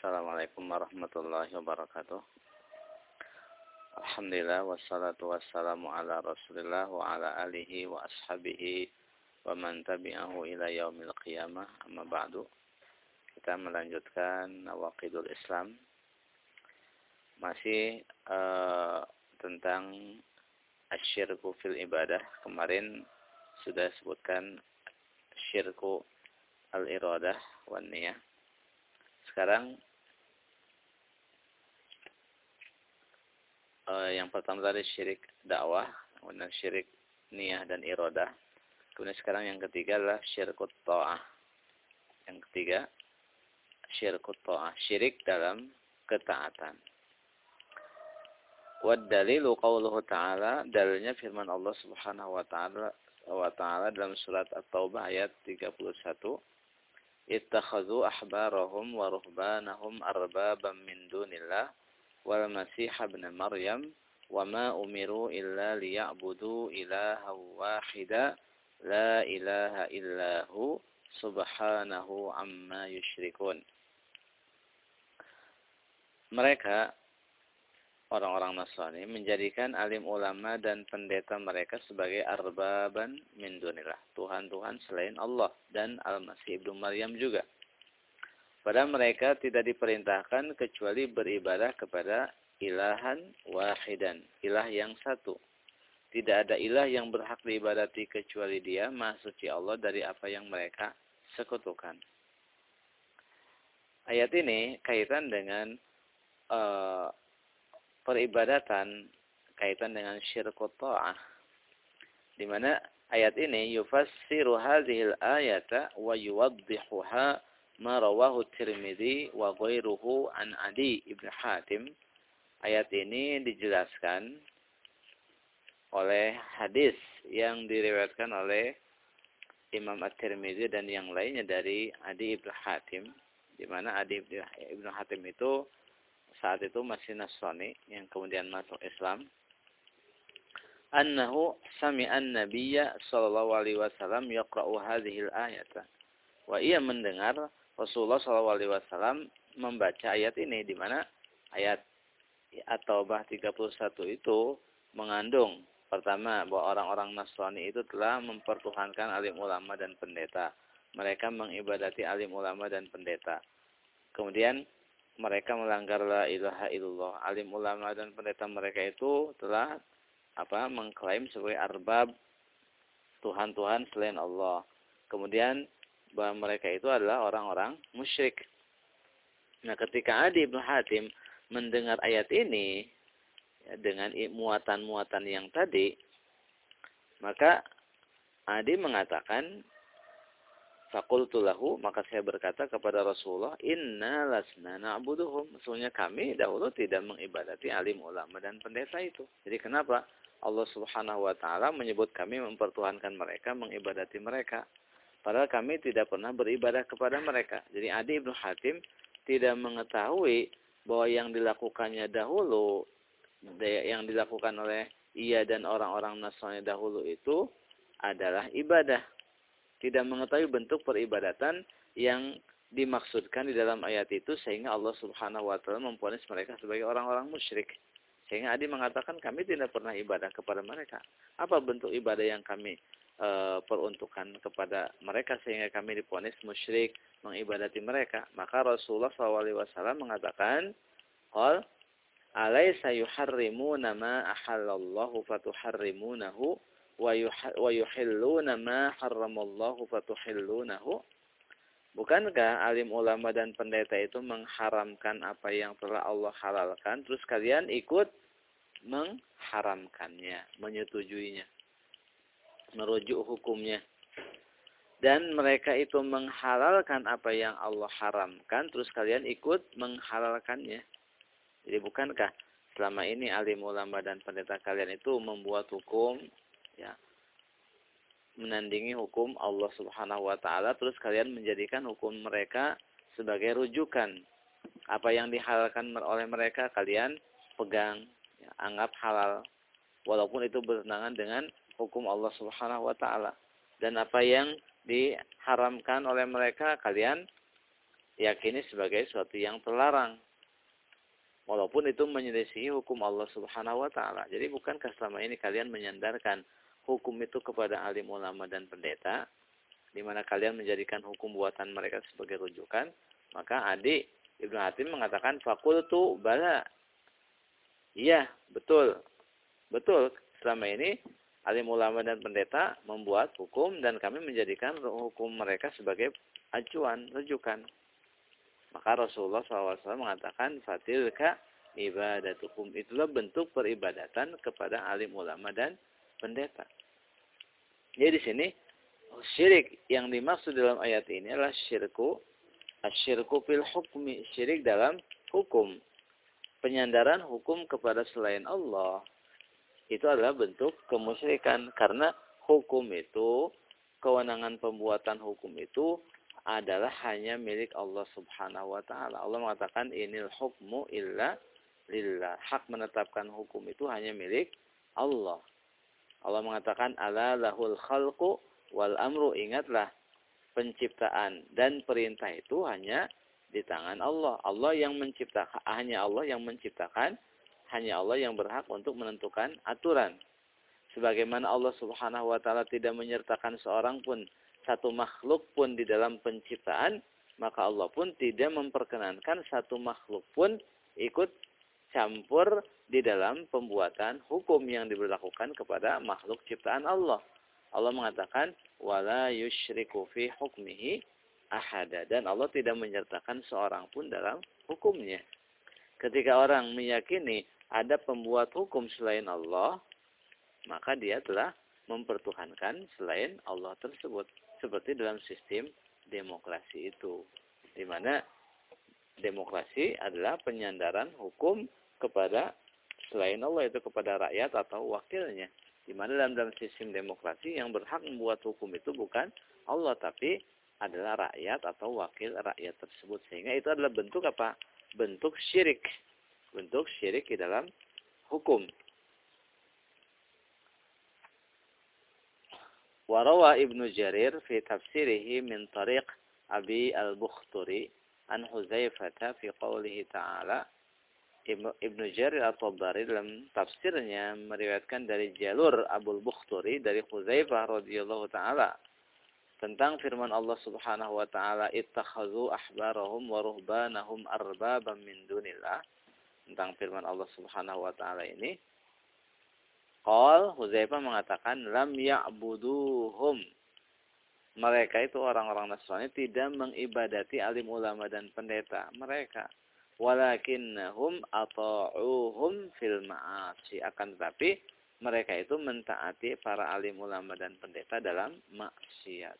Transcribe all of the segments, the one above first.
Assalamualaikum warahmatullahi wabarakatuh. Alhamdulillah wassalatu wassalamu ala Rasulillah wa ala alihi wa ashabihi wa man tabi'ahu ila yaumil qiyamah. Amma ba'du. Kita melanjutkan Nawaqidul Islam. Masih uh, tentang asyirku fil ibadah. Kemarin sudah sebutkan syirku al-iradah wan niyah. Sekarang uh, yang pertama tadi syirik dakwah, kemudian syirik niyah dan irodah. Kemudian sekarang yang ketiga adalah syirkut ta'ah. Yang ketiga, syirkut ta'ah. Syirik dalam ketaatan. Wad dalilu qawluhu ta'ala. Dalilnya firman Allah subhanahu wa ta'ala wa ta'ala dalam surat At-Taubah ayat 31. Ittakhadhu ahbarahum wa ruhbanahum arbaban min dunillah wal masih ibn Maryam wa ma umiru illa liya'budu ilaha wahida la ilaha illahu subhanahu amma yushrikun. Mereka orang-orang Nasrani menjadikan alim ulama dan pendeta mereka sebagai arbaban min dunillah, tuhan-tuhan selain Allah dan Al-Masih Ibnu Maryam juga. Padahal mereka tidak diperintahkan kecuali beribadah kepada ilahan wahidan, ilah yang satu. Tidak ada ilah yang berhak diibadati kecuali dia, maha suci Allah dari apa yang mereka sekutukan. Ayat ini kaitan dengan uh, peribadatan, kaitan dengan syirkut ta'ah. Di mana ayat ini yufassiru hadhil ayata wa yuwaddihuha ma rawahu Tirmidzi wa ghairuhu an Adi ibn Hatim. Ayat ini dijelaskan oleh hadis yang diriwayatkan oleh Imam At-Tirmidzi dan yang lainnya dari Adi ibn Hatim di mana Adi ibn Hatim itu saat itu masih Nasrani yang kemudian masuk Islam annahu sami'an nabiyya sallallahu alaihi wasallam yaqra'u hadhil ayata wa ia mendengar Rasulullah SAW membaca ayat ini di mana ayat At-Taubah 31 itu mengandung pertama bahwa orang-orang Nasrani itu telah mempertuhankan alim ulama dan pendeta. Mereka mengibadati alim ulama dan pendeta. Kemudian mereka melanggar la ilaha illallah. Alim ulama dan pendeta mereka itu telah apa mengklaim sebagai arbab Tuhan-Tuhan selain Allah. Kemudian bahwa mereka itu adalah orang-orang musyrik. Nah, ketika Adi bin Hatim mendengar ayat ini ya, dengan muatan-muatan yang tadi, maka Adi mengatakan, Fakultulahu, maka saya berkata kepada Rasulullah, Inna lasna na'buduhum. Maksudnya kami dahulu tidak mengibadati alim ulama dan pendeta itu. Jadi kenapa? Allah subhanahu wa ta'ala menyebut kami mempertuhankan mereka, mengibadati mereka. Padahal kami tidak pernah beribadah kepada mereka. Jadi Adi ibnu Hatim tidak mengetahui bahwa yang dilakukannya dahulu, yang dilakukan oleh ia dan orang-orang Nasrani dahulu itu adalah ibadah. Tidak mengetahui bentuk peribadatan yang dimaksudkan di dalam ayat itu sehingga Allah Subhanahu wa taala memponis mereka sebagai orang-orang musyrik. Sehingga Adi mengatakan kami tidak pernah ibadah kepada mereka. Apa bentuk ibadah yang kami peruntukan kepada mereka sehingga kami diponis musyrik mengibadati mereka. Maka Rasulullah SAW mengatakan, "Qal alaysa yuharrimuna ma ahallallahu fatuharrimunahu wa yuhilluna ma harramallahu fatuhillunahu?" Bukankah alim ulama dan pendeta itu mengharamkan apa yang telah Allah halalkan, terus kalian ikut mengharamkannya, menyetujuinya? Merujuk hukumnya. Dan mereka itu menghalalkan apa yang Allah haramkan, terus kalian ikut menghalalkannya. Jadi bukankah selama ini alim ulama dan pendeta kalian itu membuat hukum, ya, menandingi hukum Allah Subhanahu Wa Taala, terus kalian menjadikan hukum mereka sebagai rujukan. Apa yang dihalalkan oleh mereka kalian pegang, ya, anggap halal, walaupun itu bertentangan dengan hukum Allah Subhanahu wa taala. Dan apa yang diharamkan oleh mereka kalian yakini sebagai sesuatu yang terlarang. Walaupun itu menyelisihi hukum Allah Subhanahu wa taala. Jadi bukankah selama ini kalian menyandarkan hukum itu kepada alim ulama dan pendeta di mana kalian menjadikan hukum buatan mereka sebagai rujukan, maka adik Ibnu Hatim mengatakan fakultu bala. Iya, betul. Betul. Selama ini alim ulama dan pendeta membuat hukum dan kami menjadikan hukum mereka sebagai acuan, rujukan. Maka Rasulullah SAW mengatakan fatilka ibadatukum itulah bentuk peribadatan kepada alim ulama dan pendeta. Jadi di sini syirik yang dimaksud dalam ayat ini adalah syirku asyirku fil hukmi syirik dalam hukum penyandaran hukum kepada selain Allah itu adalah bentuk kemusyrikan karena hukum itu kewenangan pembuatan hukum itu adalah hanya milik Allah Subhanahu wa taala. Allah mengatakan inil hukmu illa lillah. Hak menetapkan hukum itu hanya milik Allah. Allah mengatakan ala lahul khalqu wal amru ingatlah penciptaan dan perintah itu hanya di tangan Allah. Allah yang menciptakan hanya Allah yang menciptakan, hanya Allah yang berhak untuk menentukan aturan. Sebagaimana Allah Subhanahu wa taala tidak menyertakan seorang pun satu makhluk pun di dalam penciptaan, maka Allah pun tidak memperkenankan satu makhluk pun ikut campur di dalam pembuatan hukum yang diberlakukan kepada makhluk ciptaan Allah. Allah mengatakan wala yusyriku fi hukmihi ahada dan Allah tidak menyertakan seorang pun dalam hukumnya. Ketika orang meyakini ada pembuat hukum selain Allah, maka dia telah mempertuhankan selain Allah tersebut. Seperti dalam sistem demokrasi itu. Di mana demokrasi adalah penyandaran hukum kepada selain Allah itu kepada rakyat atau wakilnya. Di mana dalam, dalam sistem demokrasi yang berhak membuat hukum itu bukan Allah tapi adalah rakyat atau wakil rakyat tersebut. Sehingga itu adalah bentuk apa? Bentuk syirik. Bentuk syirik di dalam hukum. Warawa Ibnu Jarir fi tafsirihi min tariq Abi al-Bukhturi an Huzaifah fi qawlihi ta'ala Ibnu Jarir At-Tabari dalam tafsirnya meriwayatkan dari jalur Abu Bukhturi dari Huzaifah radhiyallahu taala tentang firman Allah Subhanahu wa taala ittakhadhu ahbarahum wa ruhbanahum arbaban min dunillah tentang firman Allah Subhanahu wa taala ini Qal Huzaifah mengatakan lam ya'buduhum. Mereka itu orang-orang Nasrani tidak mengibadati alim ulama dan pendeta mereka. Walakinnahum ata'uhum fil ma'asi. Akan tetapi mereka itu mentaati para alim ulama dan pendeta dalam maksiat.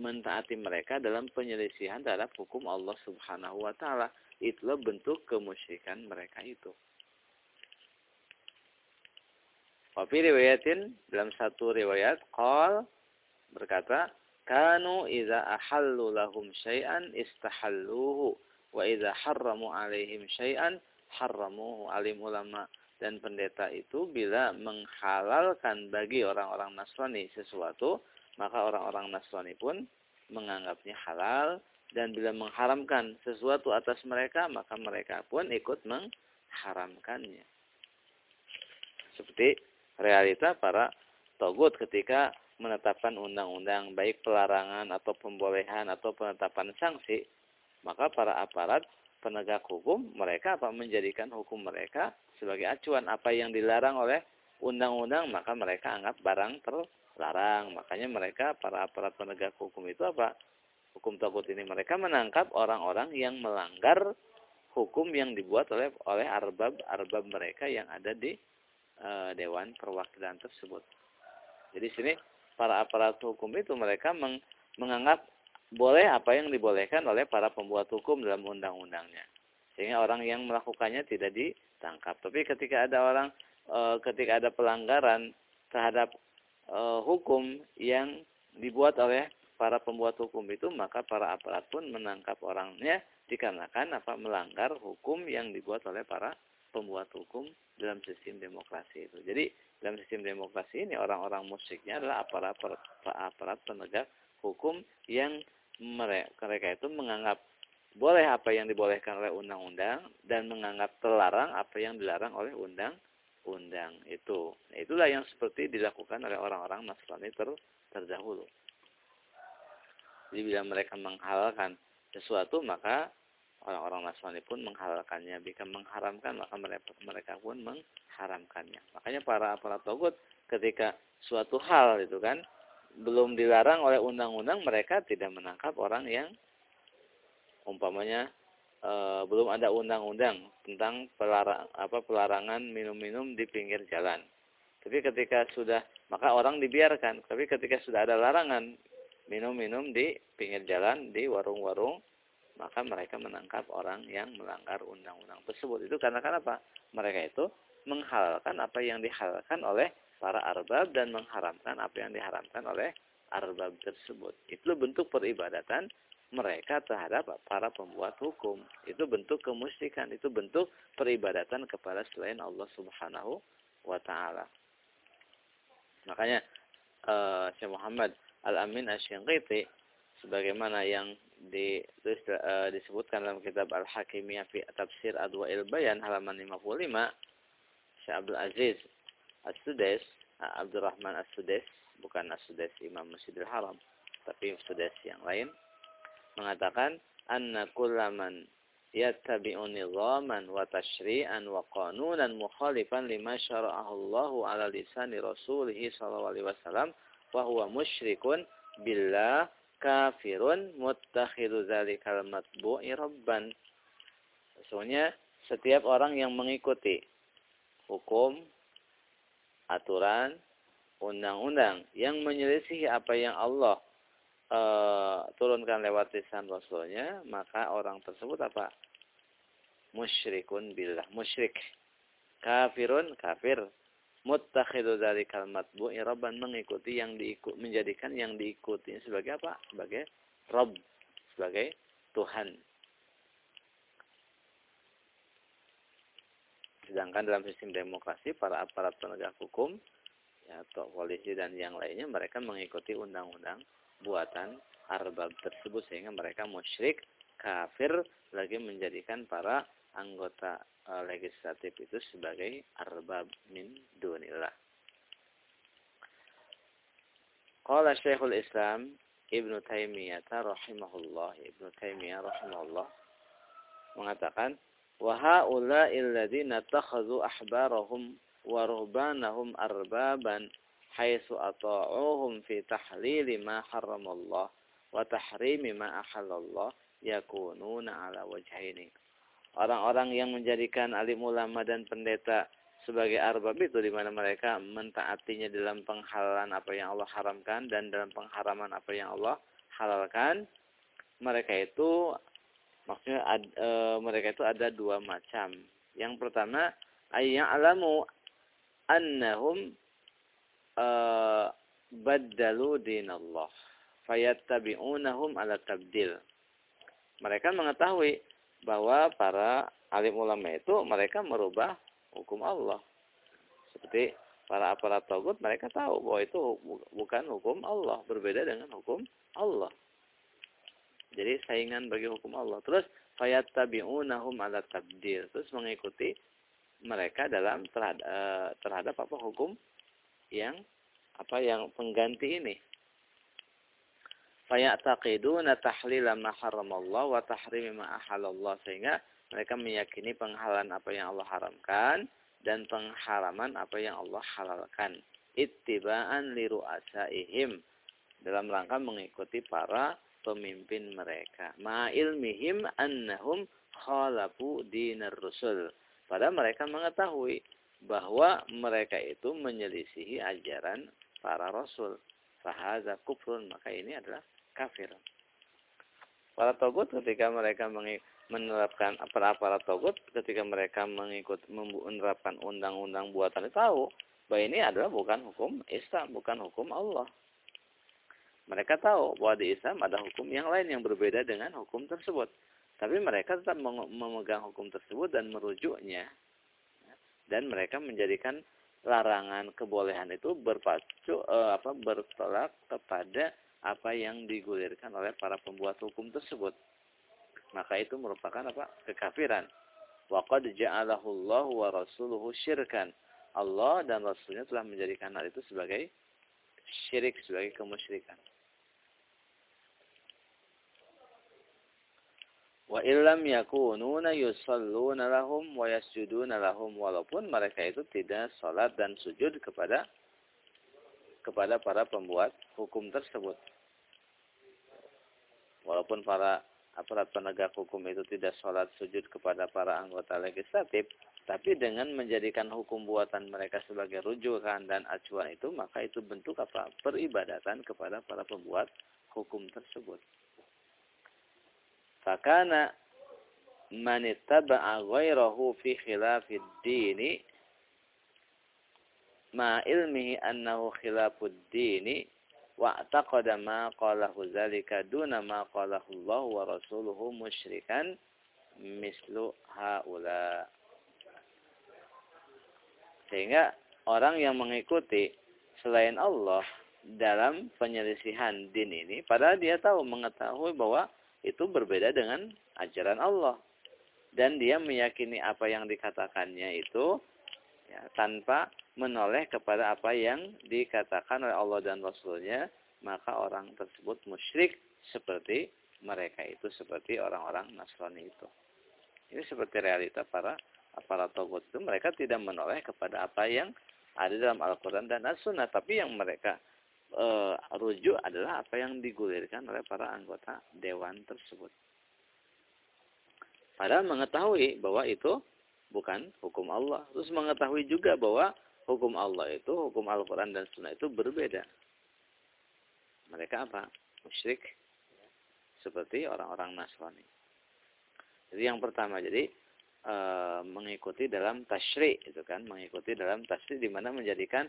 Mentaati mereka dalam penyelisihan terhadap hukum Allah Subhanahu wa taala itulah bentuk kemusyrikan mereka itu. Wafi riwayatin dalam satu riwayat qal berkata kanu idza ahallu lahum syai'an istahalluhu wa idza harramu alaihim syai'an harramuhu alim ulama. Dan pendeta itu bila menghalalkan bagi orang-orang Nasrani sesuatu maka orang-orang Nasrani pun menganggapnya halal dan bila mengharamkan sesuatu atas mereka maka mereka pun ikut mengharamkannya. Seperti realita para togut ketika menetapkan undang-undang baik pelarangan atau pembolehan atau penetapan sanksi maka para aparat penegak hukum mereka apa menjadikan hukum mereka sebagai acuan. Apa yang dilarang oleh undang-undang maka mereka anggap barang terlarang. Makanya mereka para aparat penegak hukum itu apa hukum takut ini mereka menangkap orang-orang yang melanggar hukum yang dibuat oleh oleh arbab arbab mereka yang ada di e, dewan perwakilan tersebut jadi sini para aparat hukum itu mereka meng, menganggap boleh apa yang dibolehkan oleh para pembuat hukum dalam undang-undangnya. Sehingga orang yang melakukannya tidak ditangkap. Tapi ketika ada orang e, ketika ada pelanggaran terhadap e, hukum yang dibuat oleh para pembuat hukum itu, maka para aparat pun menangkap orangnya dikarenakan apa melanggar hukum yang dibuat oleh para pembuat hukum dalam sistem demokrasi itu. Jadi dalam sistem demokrasi ini orang-orang musiknya adalah aparat aparat penegak hukum yang mereka, mereka itu menganggap boleh apa yang dibolehkan oleh undang-undang dan menganggap terlarang apa yang dilarang oleh undang-undang itu. Nah, itulah yang seperti dilakukan oleh orang-orang Nasrani ter, terdahulu. Jadi bila mereka menghalalkan sesuatu maka orang-orang Nasrani pun menghalalkannya. Jika mengharamkan maka mereka, pun mengharamkannya. Makanya para para togut ketika suatu hal itu kan belum dilarang oleh undang-undang mereka tidak menangkap orang yang umpamanya e, belum ada undang-undang tentang pelarang apa pelarangan minum-minum di pinggir jalan. Tapi ketika sudah maka orang dibiarkan. Tapi ketika sudah ada larangan minum-minum di pinggir jalan di warung-warung maka mereka menangkap orang yang melanggar undang-undang tersebut. Itu karena kenapa? Mereka itu menghalalkan apa yang dihalalkan oleh para arbab dan mengharamkan apa yang diharamkan oleh arbab tersebut. Itu bentuk peribadatan mereka terhadap para pembuat hukum. Itu bentuk kemusyrikan, itu bentuk peribadatan kepada selain Allah Subhanahu wa taala. Makanya uh, Syekh Muhammad Al-Amin Asy-Syanqiti sebagaimana yang di, uh, disebutkan dalam kitab Al-Hakimiyah fi Tafsir Adwa'il Bayan halaman 55 Syekh Abdul Aziz As-Sudais uh, Abdurrahman As-Sudais bukan As-Sudais Imam Masjidil Haram tapi Sudais yang lain mengatakan anna kullaman yattabi'u nizaman wa tashri'an wa qanunan mukhalifan lima syara'ahu Allah ala lisani rasulih sallallahu alaihi wasallam wa huwa musyrikun billah kafirun muttakhidhu dzalikal matbu'i rabban Sesungguhnya setiap orang yang mengikuti hukum aturan undang-undang yang menyelisih apa yang Allah uh, turunkan lewat lisan Rasulnya, maka orang tersebut apa? Musyrikun billah, musyrik. Kafirun, kafir. Muttakhidu dari kalimat bu rabban mengikuti yang diikut menjadikan yang diikuti sebagai apa? Sebagai Rob, sebagai Tuhan. Sedangkan dalam sistem demokrasi para aparat penegak hukum ya, atau polisi dan yang lainnya mereka mengikuti undang-undang buatan arbab tersebut sehingga mereka musyrik kafir lagi menjadikan para anggota uh, legislatif itu sebagai arbab min dunillah. Qala Syekhul Islam Ibnu Taimiyah rahimahullah Ibnu Taimiyah rahimahullah mengatakan wa haula'il ladzina takhadhu ahbarahum wa ruhbanahum arbaban haitsu ata'uhum fi tahlili ma harramallah wa tahrimi ma ahallallah yakununa ala wajhaini. Orang-orang yang menjadikan alim ulama dan pendeta sebagai arbab itu di mana mereka mentaatinya dalam penghalalan apa yang Allah haramkan dan dalam pengharaman apa yang Allah halalkan. Mereka itu maksudnya ad, e, mereka itu ada dua macam. Yang pertama alamu annahum uh, baddalu dinallah fayattabi'unahum ala tabdil. Mereka mengetahui bahwa para alim ulama itu mereka merubah hukum Allah. Seperti para aparat togut mereka tahu bahwa itu bukan hukum Allah, berbeda dengan hukum Allah. Jadi saingan bagi hukum Allah. Terus fayattabi'unahum ala tabdil. Terus mengikuti mereka dalam terhadap, eh, terhadap apa hukum yang apa yang pengganti ini. Fayataqiduna tahlila ma haramallah wa tahrimi ma ahalallah sehingga mereka meyakini penghalalan apa yang Allah haramkan dan pengharaman apa yang Allah halalkan. Ittiba'an li ru'asaihim dalam rangka mengikuti para pemimpin mereka. Ma ilmihim annahum khalafu dinar rusul. Padahal mereka mengetahui bahwa mereka itu menyelisihi ajaran para rasul. Fahaza kufrun, maka ini adalah kafir. Para togut ketika mereka menerapkan para para togut ketika mereka mengikut menerapkan undang-undang buatan tahu bahwa ini adalah bukan hukum Islam, bukan hukum Allah. Mereka tahu bahwa di Islam ada hukum yang lain yang berbeda dengan hukum tersebut. Tapi mereka tetap memegang hukum tersebut dan merujuknya dan mereka menjadikan larangan kebolehan itu berpacu eh, apa bertolak kepada apa yang digulirkan oleh para pembuat hukum tersebut. Maka itu merupakan apa? kekafiran. Wa qad ja'alahu Allah wa rasuluhu syirkan. Allah dan Rasulnya telah menjadikan hal itu sebagai syirik, sebagai kemusyrikan. Wa illam yakununa yusalluna lahum wa yasjuduna lahum walaupun mereka itu tidak salat dan sujud kepada kepada para pembuat hukum tersebut. Walaupun para aparat penegak hukum itu tidak salat sujud kepada para anggota legislatif, tapi dengan menjadikan hukum buatan mereka sebagai rujukan dan acuan itu, maka itu bentuk apa? Peribadatan kepada para pembuat hukum tersebut. Fakana man ittaba'a ghairahu fi khilafid dini ma ilmihi annahu khilafud dini wa taqada ma qalahu zalika duna ma qalahu Allah wa rasuluhu musyrikan mislu haula sehingga orang yang mengikuti selain Allah dalam penyelisihan din ini padahal dia tahu mengetahui bahwa itu berbeda dengan ajaran Allah. Dan dia meyakini apa yang dikatakannya itu ya, tanpa menoleh kepada apa yang dikatakan oleh Allah dan Rasulnya, maka orang tersebut musyrik seperti mereka itu, seperti orang-orang Nasrani itu. Ini seperti realita para para togut itu, mereka tidak menoleh kepada apa yang ada dalam Al-Quran dan As-Sunnah, tapi yang mereka e, rujuk adalah apa yang digulirkan oleh para anggota dewan tersebut. Padahal mengetahui bahwa itu bukan hukum Allah. Terus mengetahui juga bahwa hukum Allah itu, hukum Al-Quran dan Sunnah itu berbeda. Mereka apa? Musyrik. Seperti orang-orang Nasrani. Jadi yang pertama, jadi e, mengikuti dalam tasyri, itu kan, mengikuti dalam tasyri di mana menjadikan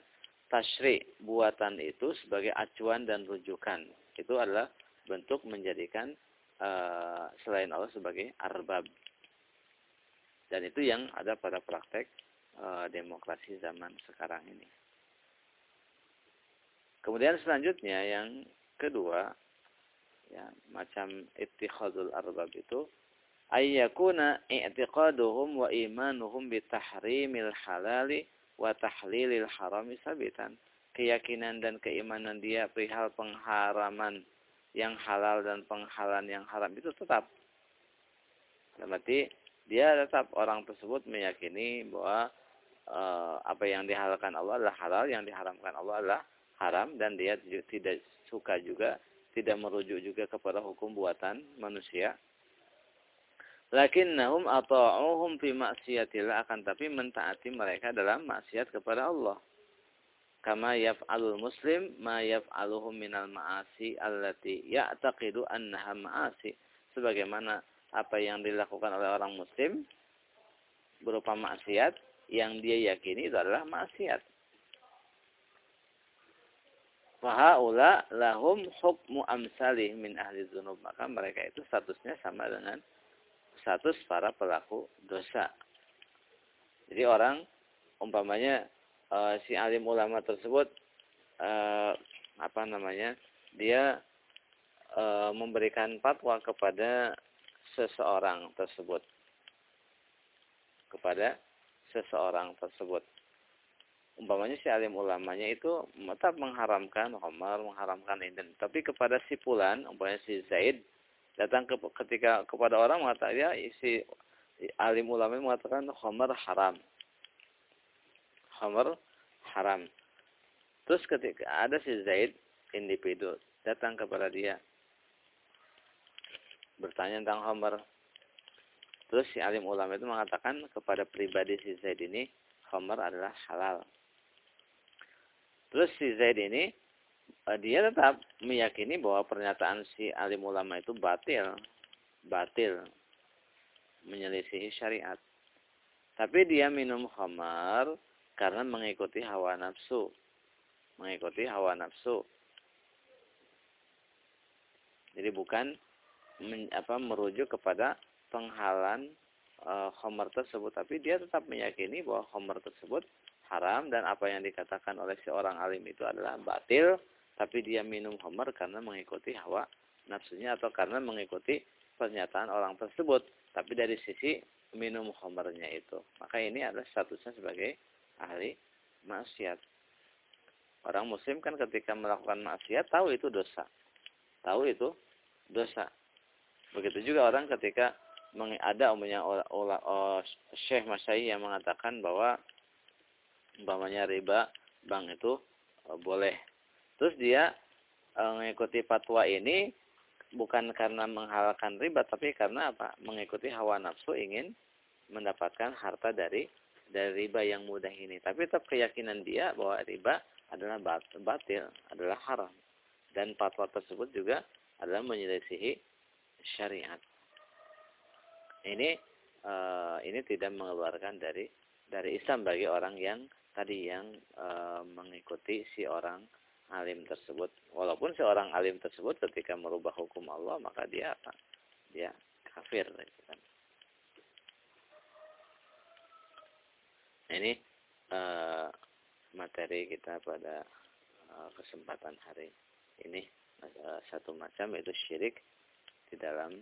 tasyri buatan itu sebagai acuan dan rujukan. Itu adalah bentuk menjadikan uh, selain Allah sebagai arbab. Dan itu yang ada pada praktek uh, demokrasi zaman sekarang ini. Kemudian selanjutnya yang kedua, ya, macam ittikhadul arbab itu ayyakuna i'tiqaduhum wa imanuhum bitahrimil halali wa tahlilil harami sabitan. Keyakinan dan keimanan dia perihal pengharaman yang halal dan penghalalan yang haram itu tetap. Berarti dia tetap orang tersebut meyakini bahwa e, apa yang dihalalkan Allah adalah halal, yang diharamkan Allah adalah haram dan dia tidak suka juga, tidak merujuk juga kepada hukum buatan manusia Lakinnahum ata'uhum fi maksiatillah akan tapi mentaati mereka dalam maksiat kepada Allah. Kama yaf'alul muslim ma yaf'aluhum minal ma'asi allati ya'taqidu annaha ma'asi. Sebagaimana apa yang dilakukan oleh orang muslim berupa maksiat yang dia yakini itu adalah maksiat. Fahaula lahum hukmu amsalih min ahli dzunub. Maka mereka itu statusnya sama dengan status para pelaku dosa. Jadi orang umpamanya uh, si alim ulama tersebut uh, apa namanya dia uh, memberikan fatwa kepada seseorang tersebut kepada seseorang tersebut umpamanya si alim ulamanya itu tetap mengharamkan Umar mengharamkan ini tapi kepada si Pulan umpamanya si Zaid datang ke, ketika kepada orang mengatakan ya isi alim ulama mengatakan khamar haram. Khamar haram. Terus ketika ada si Zaid individu datang kepada dia bertanya tentang khamar. Terus si alim ulama itu mengatakan kepada pribadi si Zaid ini khamar adalah halal. Terus si Zaid ini Eh, dia tetap meyakini bahwa pernyataan si alim ulama itu batil, batil, menyelisihi syariat. Tapi dia minum khamar karena mengikuti hawa nafsu, mengikuti hawa nafsu. Jadi bukan men, apa merujuk kepada penghalan e, khamar tersebut, tapi dia tetap meyakini bahwa khamar tersebut haram dan apa yang dikatakan oleh seorang alim itu adalah batil tapi dia minum homer karena mengikuti hawa nafsunya atau karena mengikuti pernyataan orang tersebut. Tapi dari sisi minum homernya itu. Maka ini adalah statusnya sebagai ahli maksiat. Orang muslim kan ketika melakukan maksiat tahu itu dosa. Tahu itu dosa. Begitu juga orang ketika ada umumnya Syekh Masyai yang mengatakan bahwa umpamanya riba bank itu e, boleh. Terus dia e, mengikuti fatwa ini bukan karena menghalalkan riba tapi karena apa? Mengikuti hawa nafsu ingin mendapatkan harta dari dari riba yang mudah ini. Tapi tetap keyakinan dia bahwa riba adalah batil, adalah haram. Dan fatwa tersebut juga adalah menyelisihi syariat. Ini uh, ini tidak mengeluarkan dari dari Islam bagi orang yang tadi yang uh, mengikuti si orang alim tersebut. Walaupun seorang alim tersebut ketika merubah hukum Allah maka dia apa? Dia kafir. Gitu kan. Ini uh, materi kita pada uh, kesempatan hari ini satu macam yaitu syirik di dalam